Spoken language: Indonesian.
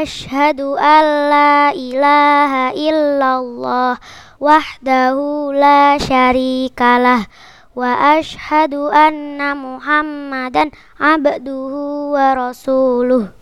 ashadu an ilaha illallah wahdahu la syarikalah wa ashadu anna muhammadan abduhu wa rasuluh